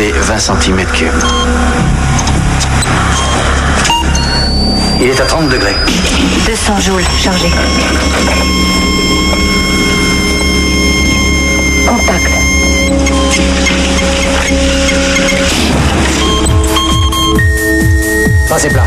compter 20 cm3. Il est à 30 degrés. 200 joules chargé. Contact. Passez plat.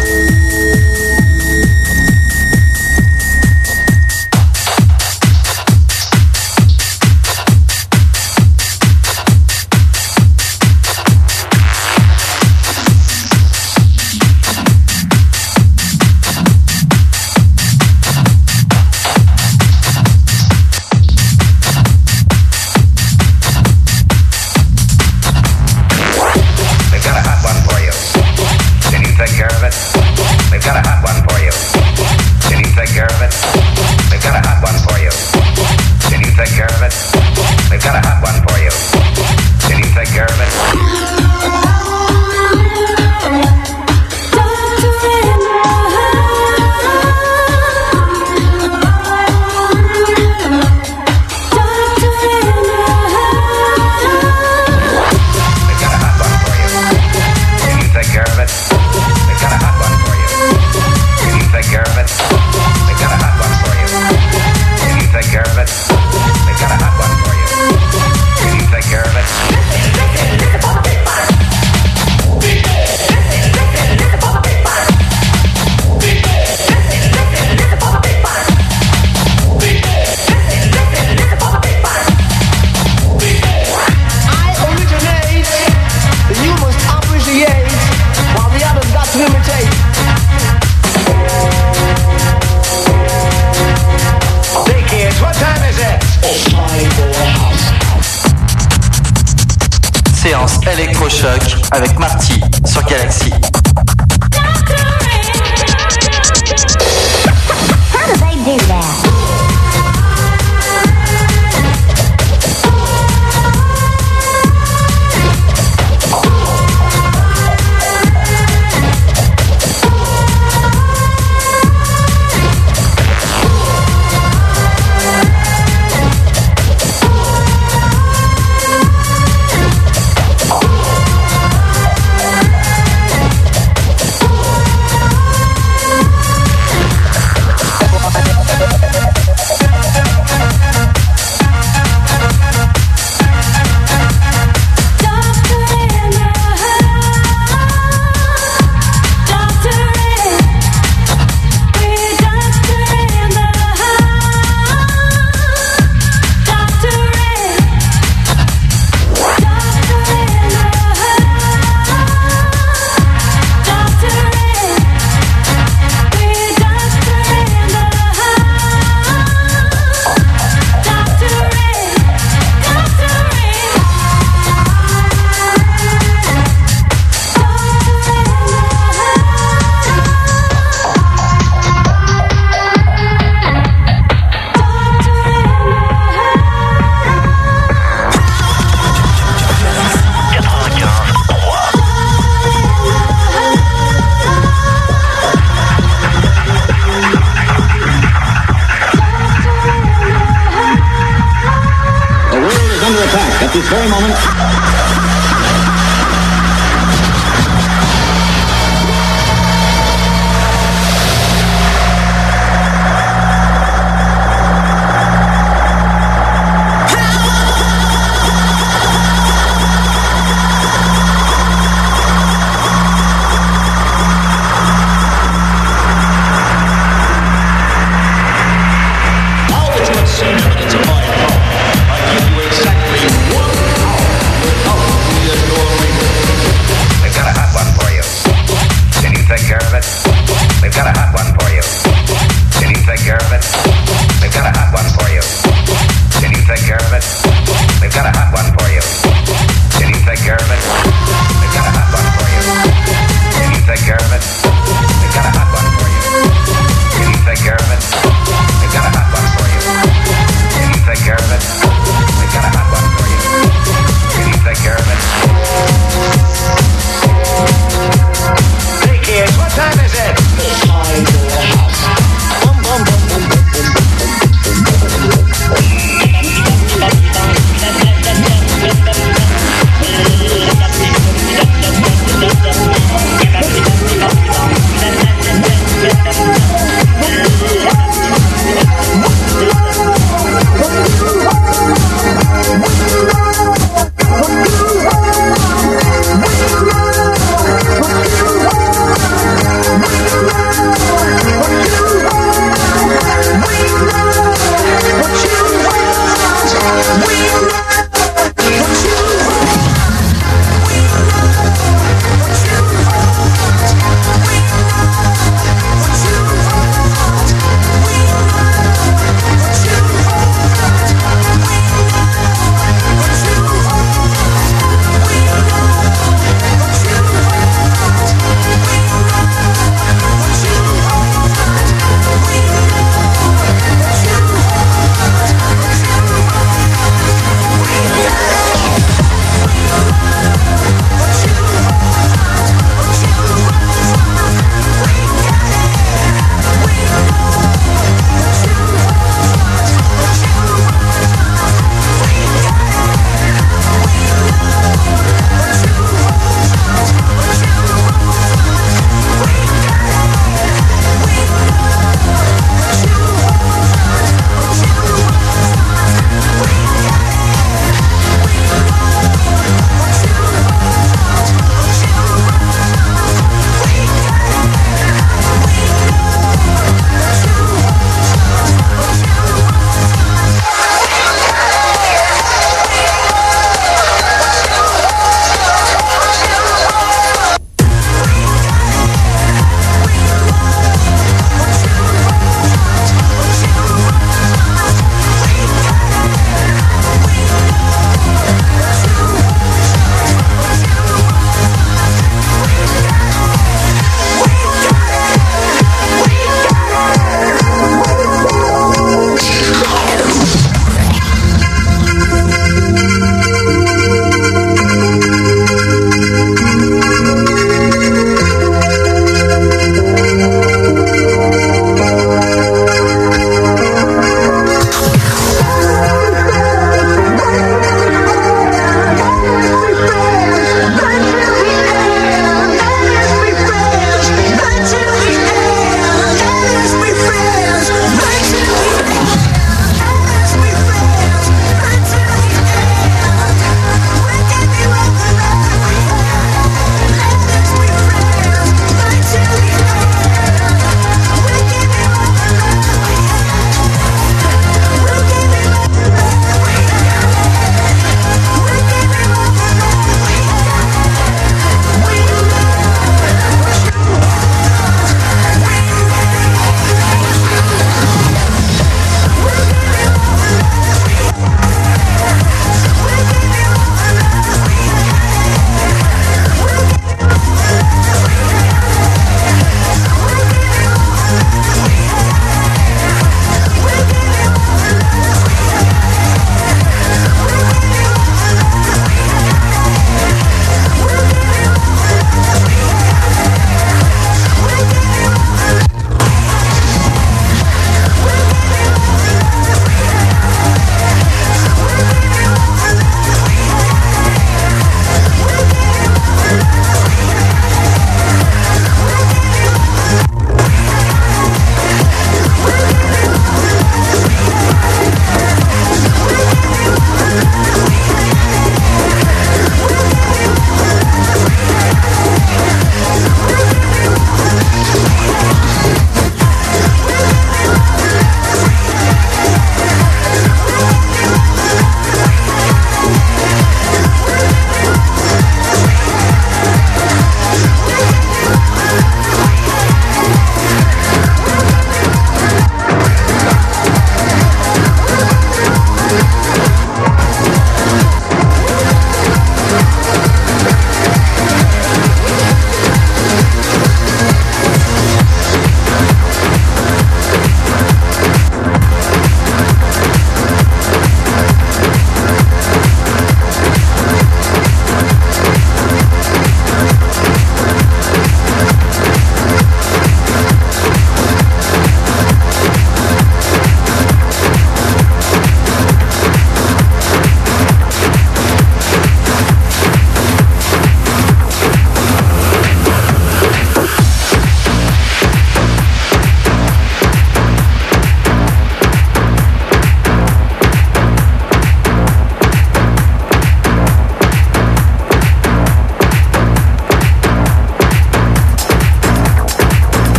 at this very moment...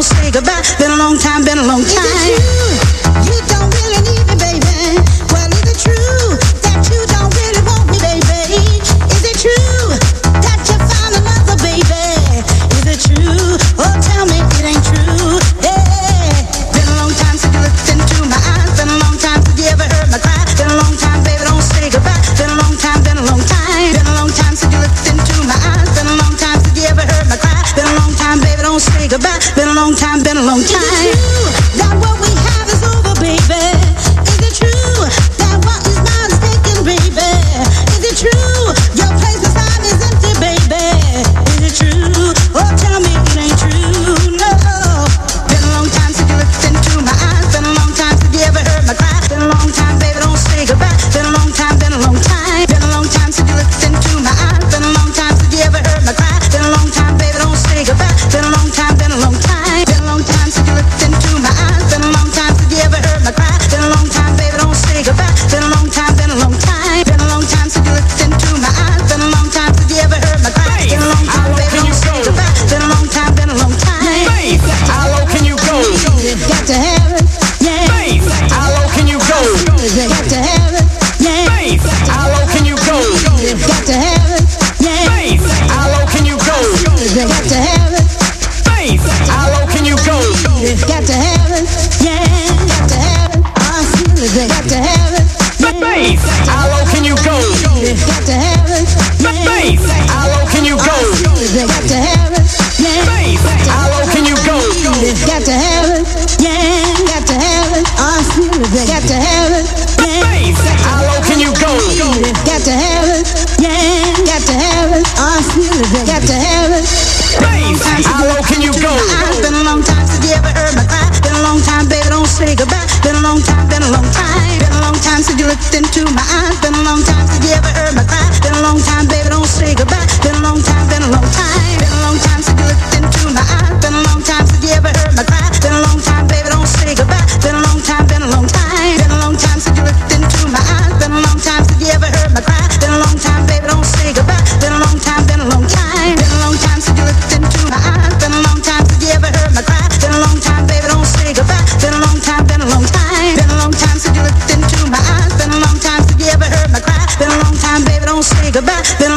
don't say goodbye. Been a long time, been a long time.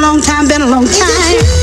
long time, been a long time.